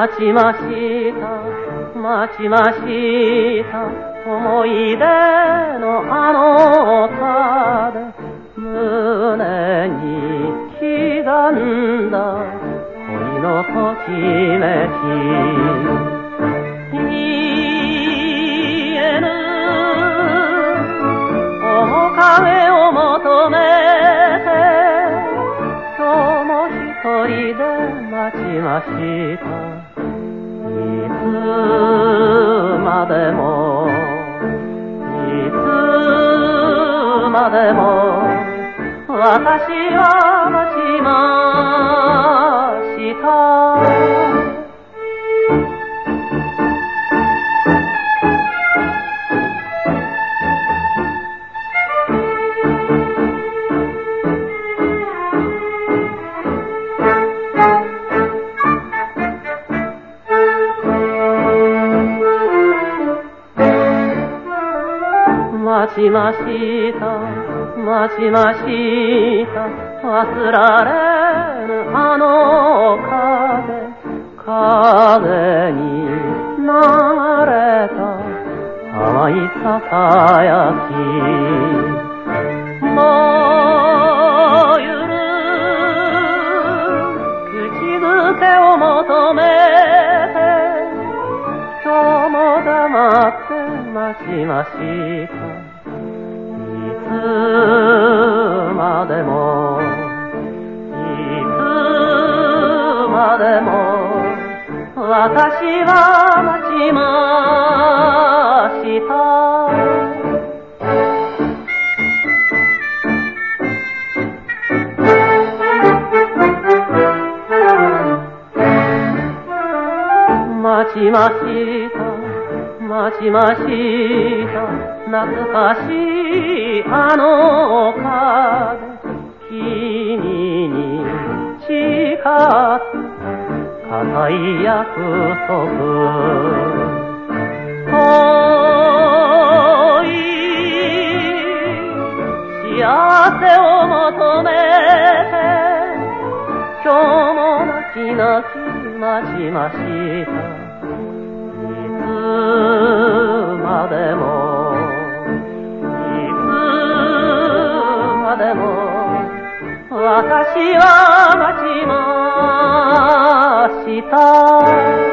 待ちました。待ちました。思い出のあの歌で胸に刻んだ恋のときめき。見えぬ面影を求めて今日も一人で待ちました。でもいつまでも私は待ちます。ちました。待ちました。忘られぬあの風。風に流れた。淡いささやき。燃ゆる。口づけを求めて。今日も黙って待ちました。までもいつまでも私は待ちました。待ちました待ちました。懐かしいあの風君に誓った。固い約束遠い幸せを求めて今日も泣き泣き待ちました。私は待ちました。